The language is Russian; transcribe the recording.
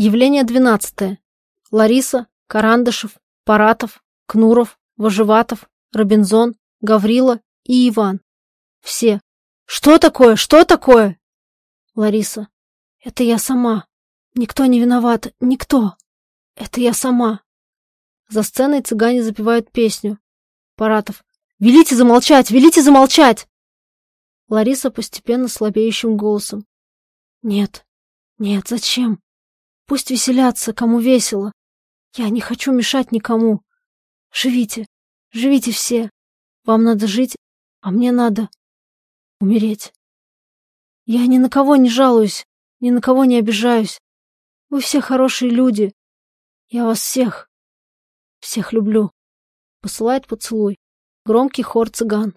Явление двенадцатое. Лариса, Карандышев, Паратов, Кнуров, Вожеватов, Робинзон, Гаврила и Иван. Все. Что такое? Что такое? Лариса. Это я сама. Никто не виноват. Никто. Это я сама. За сценой цыгане запевают песню. Паратов. «Велите замолчать! Велите замолчать!» Лариса постепенно слабеющим голосом. «Нет, нет, зачем? Пусть веселятся, кому весело. Я не хочу мешать никому. Живите, живите все. Вам надо жить, а мне надо умереть. Я ни на кого не жалуюсь, ни на кого не обижаюсь. Вы все хорошие люди. Я вас всех, всех люблю. Посылает поцелуй. Громкий хор цыган.